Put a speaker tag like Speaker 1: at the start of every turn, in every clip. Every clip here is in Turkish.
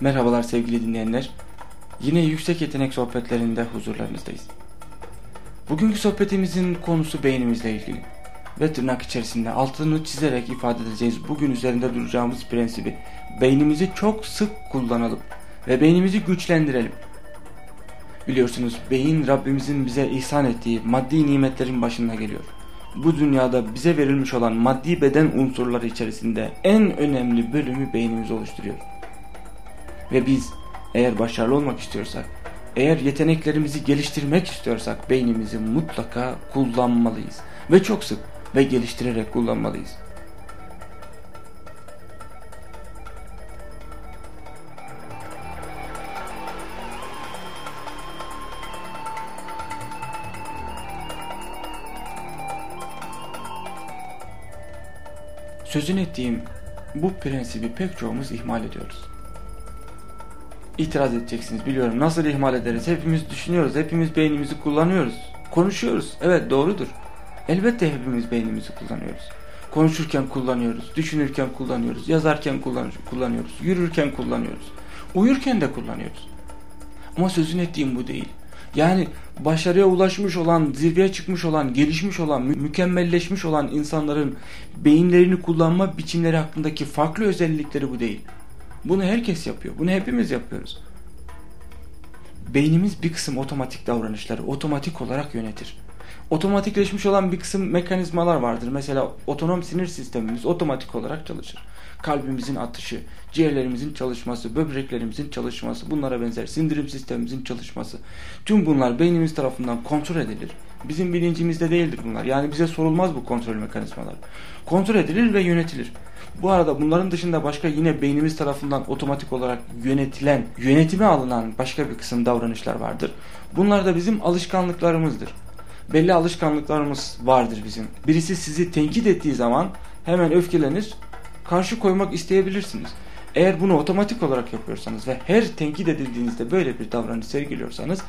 Speaker 1: Merhabalar sevgili dinleyenler. Yine yüksek yetenek sohbetlerinde huzurlarınızdayız. Bugünkü sohbetimizin konusu beynimizle ilgili. Ve tırnak içerisinde altını çizerek ifade edeceğiz bugün üzerinde duracağımız prensibi. Beynimizi çok sık kullanalım ve beynimizi güçlendirelim. Biliyorsunuz beyin Rabbimizin bize ihsan ettiği maddi nimetlerin başında geliyor. Bu dünyada bize verilmiş olan maddi beden unsurları içerisinde en önemli bölümü beynimiz oluşturuyor. Ve biz eğer başarılı olmak istiyorsak, eğer yeteneklerimizi geliştirmek istiyorsak beynimizi mutlaka kullanmalıyız. Ve çok sık ve geliştirerek kullanmalıyız. Sözün ettiğim bu prensibi pek çoğumuz ihmal ediyoruz. İtiraz edeceksiniz biliyorum. Nasıl ihmal ederiz? Hepimiz düşünüyoruz. Hepimiz beynimizi kullanıyoruz. Konuşuyoruz. Evet doğrudur. Elbette hepimiz beynimizi kullanıyoruz. Konuşurken kullanıyoruz. Düşünürken kullanıyoruz. Yazarken kullanıyoruz. Yürürken kullanıyoruz. Uyurken de kullanıyoruz. Ama sözün ettiğim bu değil. Yani başarıya ulaşmış olan, zirveye çıkmış olan, gelişmiş olan, mü mükemmelleşmiş olan insanların beyinlerini kullanma biçimleri hakkındaki farklı özellikleri bu değil. Bunu herkes yapıyor. Bunu hepimiz yapıyoruz. Beynimiz bir kısım otomatik davranışları otomatik olarak yönetir. Otomatikleşmiş olan bir kısım mekanizmalar vardır. Mesela otonom sinir sistemimiz otomatik olarak çalışır. Kalbimizin atışı, ciğerlerimizin çalışması, böbreklerimizin çalışması, bunlara benzer sindirim sistemimizin çalışması. Tüm bunlar beynimiz tarafından kontrol edilir. Bizim bilincimizde değildir bunlar. Yani bize sorulmaz bu kontrol mekanizmalar. Kontrol edilir ve yönetilir. Bu arada bunların dışında başka yine beynimiz tarafından otomatik olarak yönetilen, yönetime alınan başka bir kısım davranışlar vardır. Bunlar da bizim alışkanlıklarımızdır. Belli alışkanlıklarımız vardır bizim. Birisi sizi tenkit ettiği zaman hemen öfkelenir, karşı koymak isteyebilirsiniz. Eğer bunu otomatik olarak yapıyorsanız ve her tenkit edildiğinizde böyle bir davranış sergiliyorsanız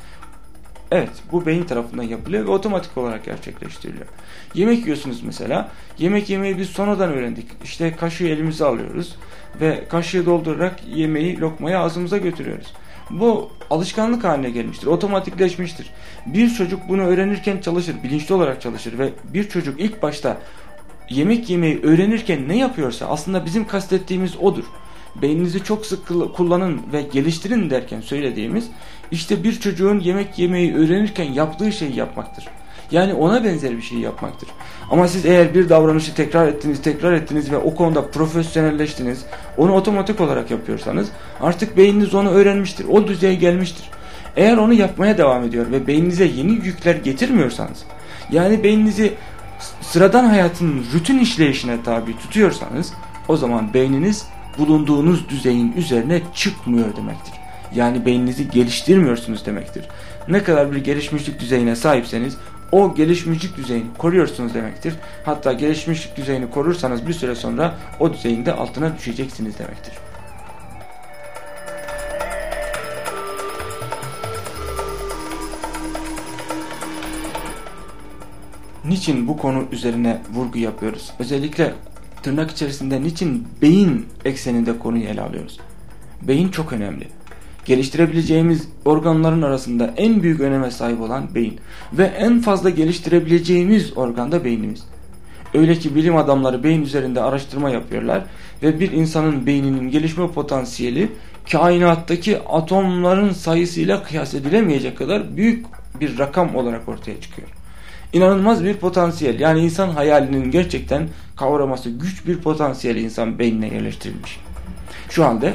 Speaker 1: Evet bu beyin tarafından yapılıyor ve otomatik olarak gerçekleştiriliyor. Yemek yiyorsunuz mesela. Yemek yemeyi biz sonradan öğrendik. İşte kaşığı elimize alıyoruz ve kaşığı doldurarak yemeği lokmayı ağzımıza götürüyoruz. Bu alışkanlık haline gelmiştir. Otomatikleşmiştir. Bir çocuk bunu öğrenirken çalışır. Bilinçli olarak çalışır ve bir çocuk ilk başta yemek yemeyi öğrenirken ne yapıyorsa aslında bizim kastettiğimiz odur beyninizi çok sık kullanın ve geliştirin derken söylediğimiz işte bir çocuğun yemek yemeyi öğrenirken yaptığı şeyi yapmaktır. Yani ona benzer bir şey yapmaktır. Ama siz eğer bir davranışı tekrar ettiniz, tekrar ettiniz ve o konuda profesyonelleştiniz, onu otomatik olarak yapıyorsanız artık beyniniz onu öğrenmiştir, o düzeye gelmiştir. Eğer onu yapmaya devam ediyor ve beyninize yeni yükler getirmiyorsanız, yani beyninizi sıradan hayatın rutin işleyişine tabi tutuyorsanız, o zaman beyniniz bulunduğunuz düzeyin üzerine çıkmıyor demektir. Yani beyninizi geliştirmiyorsunuz demektir. Ne kadar bir gelişmişlik düzeyine sahipseniz o gelişmişlik düzeyini koruyorsunuz demektir. Hatta gelişmişlik düzeyini korursanız bir süre sonra o düzeyin de altına düşeceksiniz demektir. Niçin bu konu üzerine vurgu yapıyoruz? Özellikle tırnak içerisinde niçin beyin ekseninde konuyu ele alıyoruz? Beyin çok önemli. Geliştirebileceğimiz organların arasında en büyük öneme sahip olan beyin. Ve en fazla geliştirebileceğimiz organ da beynimiz. Öyle ki bilim adamları beyin üzerinde araştırma yapıyorlar ve bir insanın beyninin gelişme potansiyeli kainattaki atomların sayısıyla kıyas edilemeyecek kadar büyük bir rakam olarak ortaya çıkıyor inanılmaz bir potansiyel. Yani insan hayalinin gerçekten kavraması güç bir potansiyel insan beynine yerleştirilmiş. Şu anda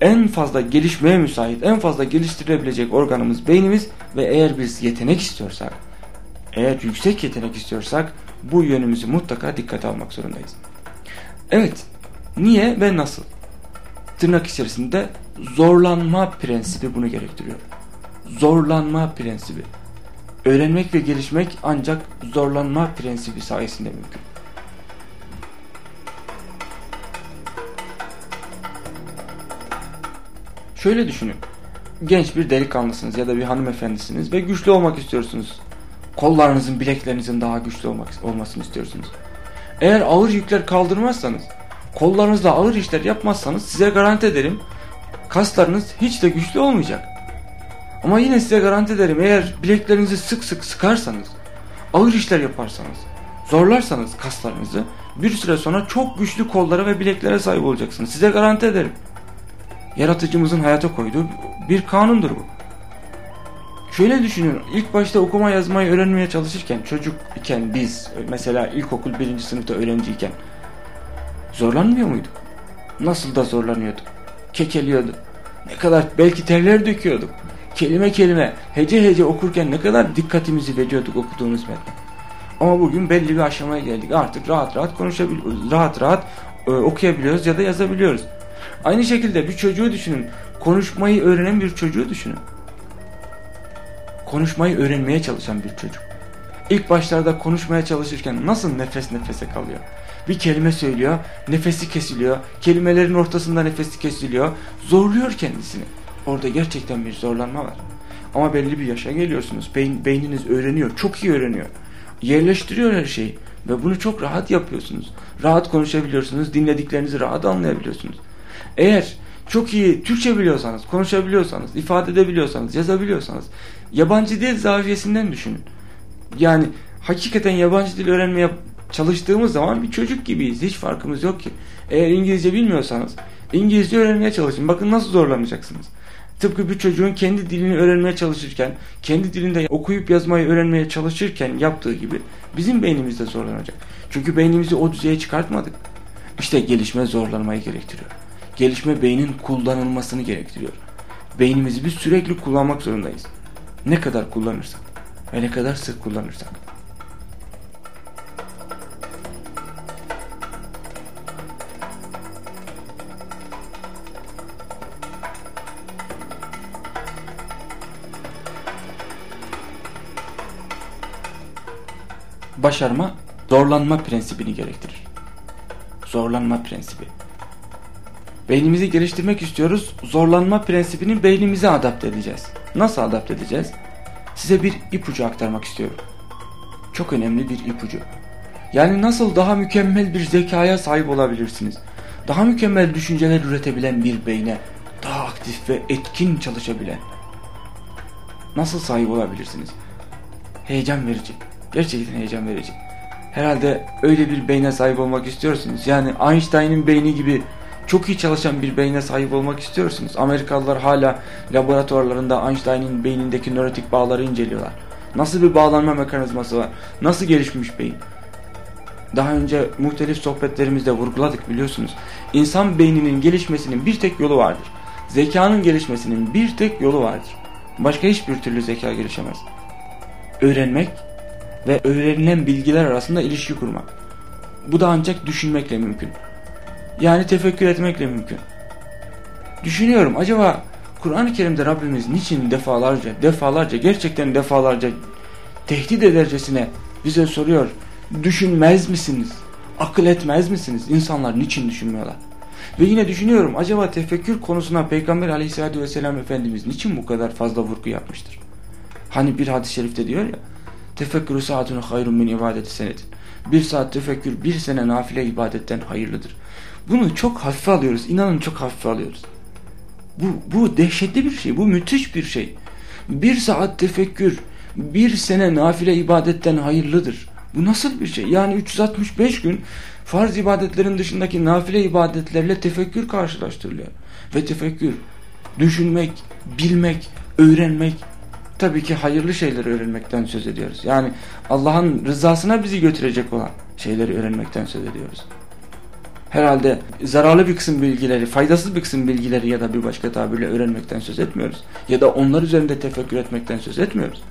Speaker 1: en fazla gelişmeye müsait, en fazla geliştirebilecek organımız beynimiz ve eğer biz yetenek istiyorsak, eğer yüksek yetenek istiyorsak bu yönümüzü mutlaka dikkate almak zorundayız. Evet, niye ve nasıl? Tırnak içerisinde zorlanma prensibi bunu gerektiriyor. Zorlanma prensibi. Öğrenmek ve gelişmek ancak zorlanma prensibi sayesinde mümkün. Şöyle düşünün. Genç bir delikanlısınız ya da bir hanımefendisiniz ve güçlü olmak istiyorsunuz. Kollarınızın, bileklerinizin daha güçlü olmak, olmasını istiyorsunuz. Eğer ağır yükler kaldırmazsanız, kollarınızla ağır işler yapmazsanız size garanti ederim kaslarınız hiç de güçlü olmayacak. Ama yine size garanti ederim eğer bileklerinizi sık sık sıkarsanız, ağır işler yaparsanız, zorlarsanız kaslarınızı bir süre sonra çok güçlü kollara ve bileklere sahip olacaksınız. Size garanti ederim. Yaratıcımızın hayata koyduğu bir kanundur bu. Şöyle düşünün ilk başta okuma yazmayı öğrenmeye çalışırken çocuk iken biz mesela ilkokul birinci sınıfta öğrenciyken zorlanmıyor muyduk? Nasıl da zorlanıyorduk. Kekeliyordu. Ne kadar belki terler döküyorduk. Kelime kelime hece hece okurken ne kadar dikkatimizi veriyorduk okuduğumuz metne. Ama bugün belli bir aşamaya geldik. Artık rahat rahat konuşabiliyoruz. Rahat rahat e, okuyabiliyoruz ya da yazabiliyoruz. Aynı şekilde bir çocuğu düşünün. Konuşmayı öğrenen bir çocuğu düşünün. Konuşmayı öğrenmeye çalışan bir çocuk. İlk başlarda konuşmaya çalışırken nasıl nefes nefese kalıyor? Bir kelime söylüyor, nefesi kesiliyor, kelimelerin ortasında nefesi kesiliyor, zorluyor kendisini. Orada gerçekten bir zorlanma var. Ama belli bir yaşa geliyorsunuz. Beyin, beyniniz öğreniyor, çok iyi öğreniyor. Yerleştiriyor her şeyi. Ve bunu çok rahat yapıyorsunuz. Rahat konuşabiliyorsunuz, dinlediklerinizi rahat anlayabiliyorsunuz. Eğer çok iyi Türkçe biliyorsanız, konuşabiliyorsanız, ifade edebiliyorsanız, yazabiliyorsanız yabancı dil zaviyesinden düşünün. Yani hakikaten yabancı dil öğrenmeye çalıştığımız zaman bir çocuk gibiyiz. Hiç farkımız yok ki. Eğer İngilizce bilmiyorsanız İngilizce öğrenmeye çalışın. Bakın nasıl zorlanacaksınız. Tıpkı bir çocuğun kendi dilini öğrenmeye çalışırken, kendi dilinde okuyup yazmayı öğrenmeye çalışırken yaptığı gibi bizim beynimiz de zorlanacak. Çünkü beynimizi o düzeye çıkartmadık. İşte gelişme zorlanmayı gerektiriyor. Gelişme beynin kullanılmasını gerektiriyor. Beynimizi biz sürekli kullanmak zorundayız. Ne kadar kullanırsak ve ne kadar sık kullanırsak. Başarma zorlanma prensibini gerektirir. Zorlanma prensibi. Beynimizi geliştirmek istiyoruz. Zorlanma prensibini beynimize adapte edeceğiz. Nasıl adapte edeceğiz? Size bir ipucu aktarmak istiyorum. Çok önemli bir ipucu. Yani nasıl daha mükemmel bir zekaya sahip olabilirsiniz? Daha mükemmel düşünceler üretebilen bir beyne, daha aktif ve etkin çalışabilen. Nasıl sahip olabilirsiniz? Heyecan verici. Gerçekten heyecan verici. Herhalde öyle bir beyne sahip olmak istiyorsunuz. Yani Einstein'ın beyni gibi çok iyi çalışan bir beyne sahip olmak istiyorsunuz. Amerikalılar hala laboratuvarlarında Einstein'ın beynindeki nörotik bağları inceliyorlar. Nasıl bir bağlanma mekanizması var? Nasıl gelişmiş beyin? Daha önce muhtelif sohbetlerimizde vurguladık biliyorsunuz. İnsan beyninin gelişmesinin bir tek yolu vardır. Zekanın gelişmesinin bir tek yolu vardır. Başka hiçbir türlü zeka gelişemez. Öğrenmek ve öğrenilen bilgiler arasında ilişki kurmak. Bu da ancak düşünmekle mümkün. Yani tefekkür etmekle mümkün. Düşünüyorum acaba Kur'an-ı Kerim'de Rabbimiz niçin defalarca, defalarca, gerçekten defalarca tehdit edercesine bize soruyor. Düşünmez misiniz? Akıl etmez misiniz? İnsanlar niçin düşünmüyorlar? Ve yine düşünüyorum acaba tefekkür konusuna Peygamber aleyhissalatü vesselam Efendimiz niçin bu kadar fazla vurgu yapmıştır? Hani bir hadis-i şerifte diyor ya Tefekkürü saatun hayrun min ibadeti senetin. Bir saat tefekkür bir sene nafile ibadetten hayırlıdır. Bunu çok hafife alıyoruz. İnanın çok hafife alıyoruz. Bu, bu dehşetli bir şey. Bu müthiş bir şey. Bir saat tefekkür bir sene nafile ibadetten hayırlıdır. Bu nasıl bir şey? Yani 365 gün farz ibadetlerin dışındaki nafile ibadetlerle tefekkür karşılaştırılıyor. Ve tefekkür, düşünmek, bilmek, öğrenmek, tabii ki hayırlı şeyleri öğrenmekten söz ediyoruz. Yani Allah'ın rızasına bizi götürecek olan şeyleri öğrenmekten söz ediyoruz. Herhalde zararlı bir kısım bilgileri, faydasız bir kısım bilgileri ya da bir başka tabirle öğrenmekten söz etmiyoruz. Ya da onlar üzerinde tefekkür etmekten söz etmiyoruz.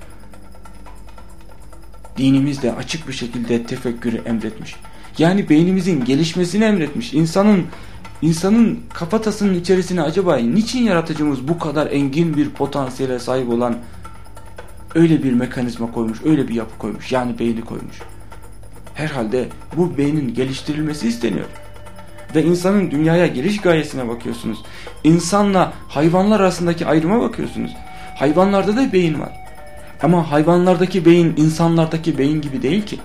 Speaker 1: Dinimiz de açık bir şekilde tefekkürü emretmiş. Yani beynimizin gelişmesini emretmiş. İnsanın insanın kafatasının içerisine acaba niçin yaratıcımız bu kadar engin bir potansiyele sahip olan öyle bir mekanizma koymuş, öyle bir yapı koymuş. Yani beyni koymuş. Herhalde bu beynin geliştirilmesi isteniyor. Ve insanın dünyaya geliş gayesine bakıyorsunuz. İnsanla hayvanlar arasındaki ayrıma bakıyorsunuz. Hayvanlarda da beyin var. Ama hayvanlardaki beyin insanlardaki beyin gibi değil ki.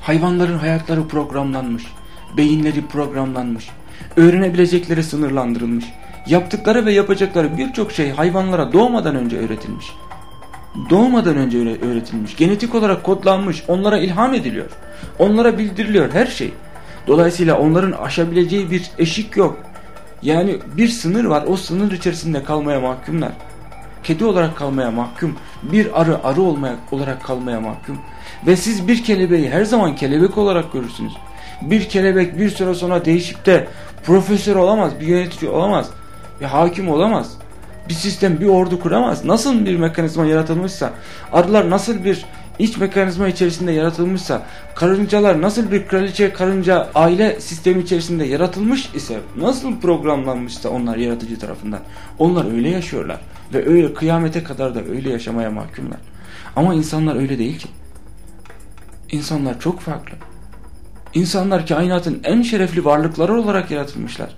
Speaker 1: Hayvanların hayatları programlanmış. Beyinleri programlanmış. Öğrenebilecekleri sınırlandırılmış. Yaptıkları ve yapacakları birçok şey hayvanlara doğmadan önce öğretilmiş. Doğmadan önce öğretilmiş. Genetik olarak kodlanmış. Onlara ilham ediliyor. Onlara bildiriliyor her şey. Dolayısıyla onların aşabileceği bir eşik yok. Yani bir sınır var. O sınır içerisinde kalmaya mahkumlar. Kedi olarak kalmaya mahkum. Bir arı arı olmaya, olarak kalmaya mahkum. Ve siz bir kelebeği her zaman kelebek olarak görürsünüz. Bir kelebek bir süre sonra değişip de profesör olamaz, bir yönetici olamaz, bir hakim olamaz. Bir sistem, bir ordu kuramaz. Nasıl bir mekanizma yaratılmışsa, arılar nasıl bir iç mekanizma içerisinde yaratılmışsa, karıncalar nasıl bir kraliçe karınca aile sistemi içerisinde yaratılmış ise, nasıl programlanmışsa onlar yaratıcı tarafından, onlar öyle yaşıyorlar. Ve öyle kıyamete kadar da öyle yaşamaya mahkumlar. Ama insanlar öyle değil ki. İnsanlar çok farklı. İnsanlar kainatın en şerefli varlıkları olarak yaratılmışlar.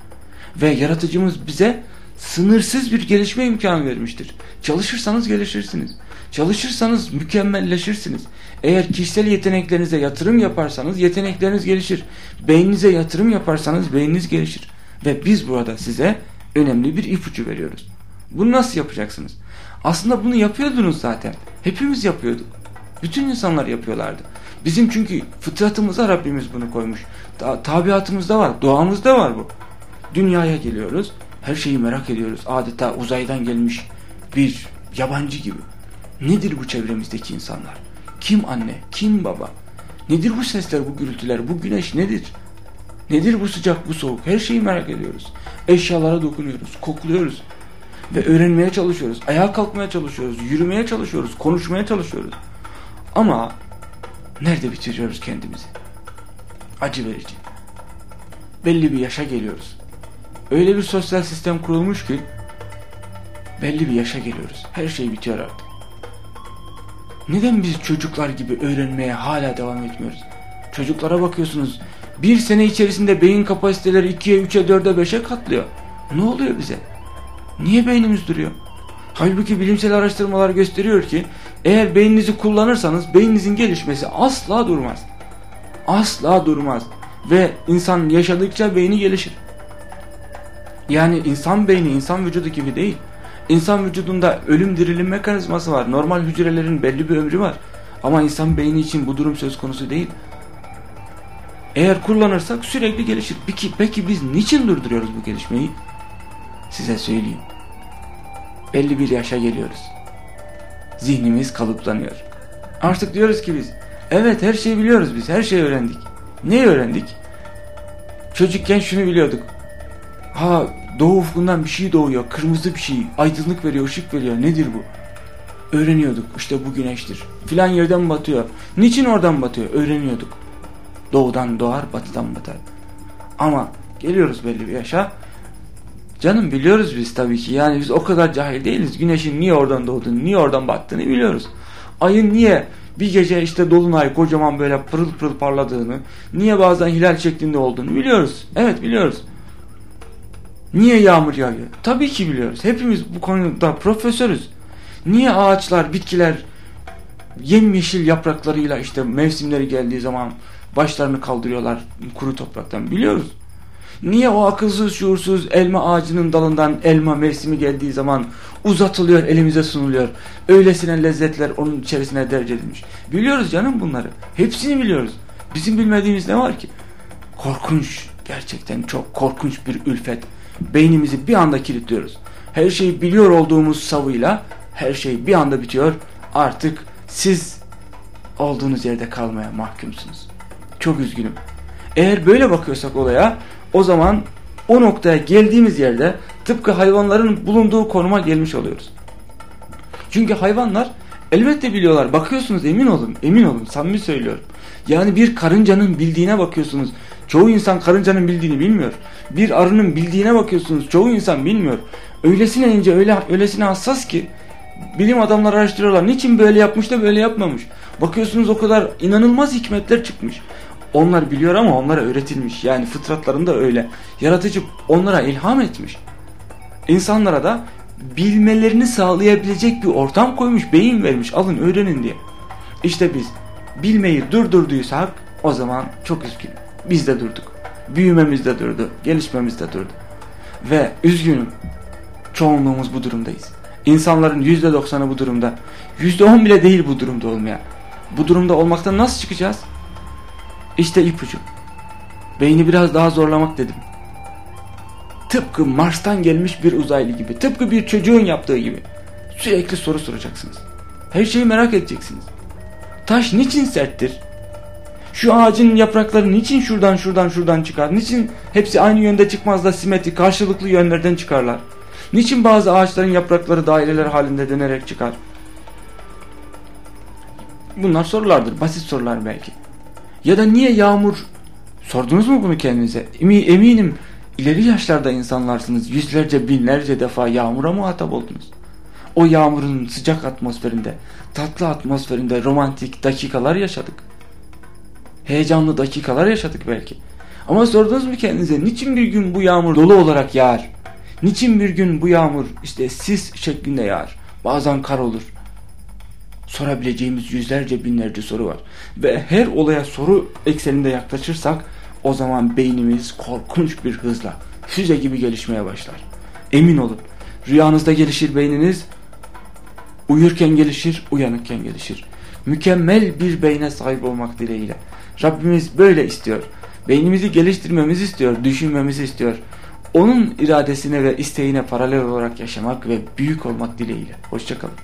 Speaker 1: Ve yaratıcımız bize sınırsız bir gelişme imkanı vermiştir. Çalışırsanız gelişirsiniz. Çalışırsanız mükemmelleşirsiniz. Eğer kişisel yeteneklerinize yatırım yaparsanız yetenekleriniz gelişir. Beyninize yatırım yaparsanız beyniniz gelişir. Ve biz burada size önemli bir ipucu veriyoruz. Bunu nasıl yapacaksınız? Aslında bunu yapıyordunuz zaten. Hepimiz yapıyorduk. Bütün insanlar yapıyorlardı. Bizim çünkü fıtratımıza Rabbimiz bunu koymuş. Ta tabiatımızda var, doğamızda var bu. Dünyaya geliyoruz, her şeyi merak ediyoruz. Adeta uzaydan gelmiş bir yabancı gibi. Nedir bu çevremizdeki insanlar? Kim anne, kim baba? Nedir bu sesler, bu gürültüler, bu güneş nedir? Nedir bu sıcak, bu soğuk? Her şeyi merak ediyoruz. Eşyalara dokunuyoruz, kokluyoruz. Ve öğrenmeye çalışıyoruz. Ayağa kalkmaya çalışıyoruz. Yürümeye çalışıyoruz. Konuşmaya çalışıyoruz. Ama nerede bitiriyoruz kendimizi? Acı verici. Belli bir yaşa geliyoruz. Öyle bir sosyal sistem kurulmuş ki belli bir yaşa geliyoruz. Her şey bitiyor artık. Neden biz çocuklar gibi öğrenmeye hala devam etmiyoruz? Çocuklara bakıyorsunuz. Bir sene içerisinde beyin kapasiteleri 2'ye, 3'e, 4'e, 5'e katlıyor. Ne oluyor bize? Niye beynimiz duruyor? Halbuki bilimsel araştırmalar gösteriyor ki eğer beyninizi kullanırsanız beyninizin gelişmesi asla durmaz. Asla durmaz. Ve insan yaşadıkça beyni gelişir. Yani insan beyni insan vücudu gibi değil. İnsan vücudunda ölüm dirilim mekanizması var. Normal hücrelerin belli bir ömrü var. Ama insan beyni için bu durum söz konusu değil. Eğer kullanırsak sürekli gelişir. Peki, peki biz niçin durduruyoruz bu gelişmeyi? Size söyleyeyim. Belli bir yaşa geliyoruz. Zihnimiz kalıplanıyor. Artık diyoruz ki biz, evet her şeyi biliyoruz biz, her şeyi öğrendik. Ne öğrendik? Çocukken şunu biliyorduk. Ha doğu ufkundan bir şey doğuyor, kırmızı bir şey, aydınlık veriyor, ışık veriyor. Nedir bu? Öğreniyorduk. İşte bu güneştir. Filan yerden batıyor. Niçin oradan batıyor? Öğreniyorduk. Doğudan doğar, batıdan batar. Ama geliyoruz belli bir yaşa. Canım biliyoruz biz tabii ki. Yani biz o kadar cahil değiliz. Güneşin niye oradan doğduğunu, niye oradan battığını biliyoruz. Ayın niye bir gece işte dolunay kocaman böyle pırıl pırıl parladığını, niye bazen hilal şeklinde olduğunu biliyoruz. Evet biliyoruz. Niye yağmur yağıyor? Tabii ki biliyoruz. Hepimiz bu konuda profesörüz. Niye ağaçlar, bitkiler yemyeşil yapraklarıyla işte mevsimleri geldiği zaman başlarını kaldırıyorlar kuru topraktan biliyoruz. Niye o akılsız şuursuz elma ağacının dalından elma mevsimi geldiği zaman uzatılıyor elimize sunuluyor. Öylesine lezzetler onun içerisine derc edilmiş. Biliyoruz canım bunları. Hepsini biliyoruz. Bizim bilmediğimiz ne var ki? Korkunç. Gerçekten çok korkunç bir ülfet. Beynimizi bir anda kilitliyoruz. Her şeyi biliyor olduğumuz savıyla her şey bir anda bitiyor. Artık siz olduğunuz yerde kalmaya mahkumsunuz. Çok üzgünüm. Eğer böyle bakıyorsak olaya o zaman o noktaya geldiğimiz yerde tıpkı hayvanların bulunduğu konuma gelmiş oluyoruz. Çünkü hayvanlar elbette biliyorlar. Bakıyorsunuz emin olun, emin olun. Samimi söylüyorum. Yani bir karıncanın bildiğine bakıyorsunuz. Çoğu insan karıncanın bildiğini bilmiyor. Bir arının bildiğine bakıyorsunuz. Çoğu insan bilmiyor. Öylesine ince, öyle, öylesine hassas ki bilim adamları araştırıyorlar. Niçin böyle yapmış da böyle yapmamış. Bakıyorsunuz o kadar inanılmaz hikmetler çıkmış. Onlar biliyor ama onlara öğretilmiş. Yani fıtratlarında öyle. Yaratıcı onlara ilham etmiş. İnsanlara da bilmelerini sağlayabilecek bir ortam koymuş, beyin vermiş. Alın öğrenin diye. İşte biz bilmeyi durdurduysak o zaman çok üzgünüm. Biz de durduk. Büyümemiz de durdu, gelişmemiz de durdu. Ve üzgünüm. Çoğunluğumuz bu durumdayız. İnsanların %90'ı bu durumda. %10 bile değil bu durumda olmaya. Bu durumda olmaktan nasıl çıkacağız? İşte ipucu. Beyni biraz daha zorlamak dedim. Tıpkı Mars'tan gelmiş bir uzaylı gibi. Tıpkı bir çocuğun yaptığı gibi. Sürekli soru soracaksınız. Her şeyi merak edeceksiniz. Taş niçin serttir? Şu ağacın yaprakları niçin şuradan şuradan şuradan çıkar? Niçin hepsi aynı yönde çıkmaz da simetrik karşılıklı yönlerden çıkarlar? Niçin bazı ağaçların yaprakları daireler halinde dönerek çıkar? Bunlar sorulardır. Basit sorular belki. Ya da niye yağmur Sordunuz mu bunu kendinize? Eminim ileri yaşlarda insanlarsınız. Yüzlerce binlerce defa yağmura muhatap oldunuz. O yağmurun sıcak atmosferinde, tatlı atmosferinde romantik dakikalar yaşadık. Heyecanlı dakikalar yaşadık belki. Ama sordunuz mu kendinize niçin bir gün bu yağmur dolu olarak yağar? Niçin bir gün bu yağmur işte sis şeklinde yağar? Bazen kar olur. Sorabileceğimiz yüzlerce binlerce soru var. Ve her olaya soru ekseninde yaklaşırsak o zaman beynimiz korkunç bir hızla füze gibi gelişmeye başlar. Emin olun rüyanızda gelişir beyniniz, uyurken gelişir, uyanıkken gelişir. Mükemmel bir beyne sahip olmak dileğiyle. Rabbimiz böyle istiyor. Beynimizi geliştirmemizi istiyor, düşünmemizi istiyor. Onun iradesine ve isteğine paralel olarak yaşamak ve büyük olmak dileğiyle. Hoşçakalın.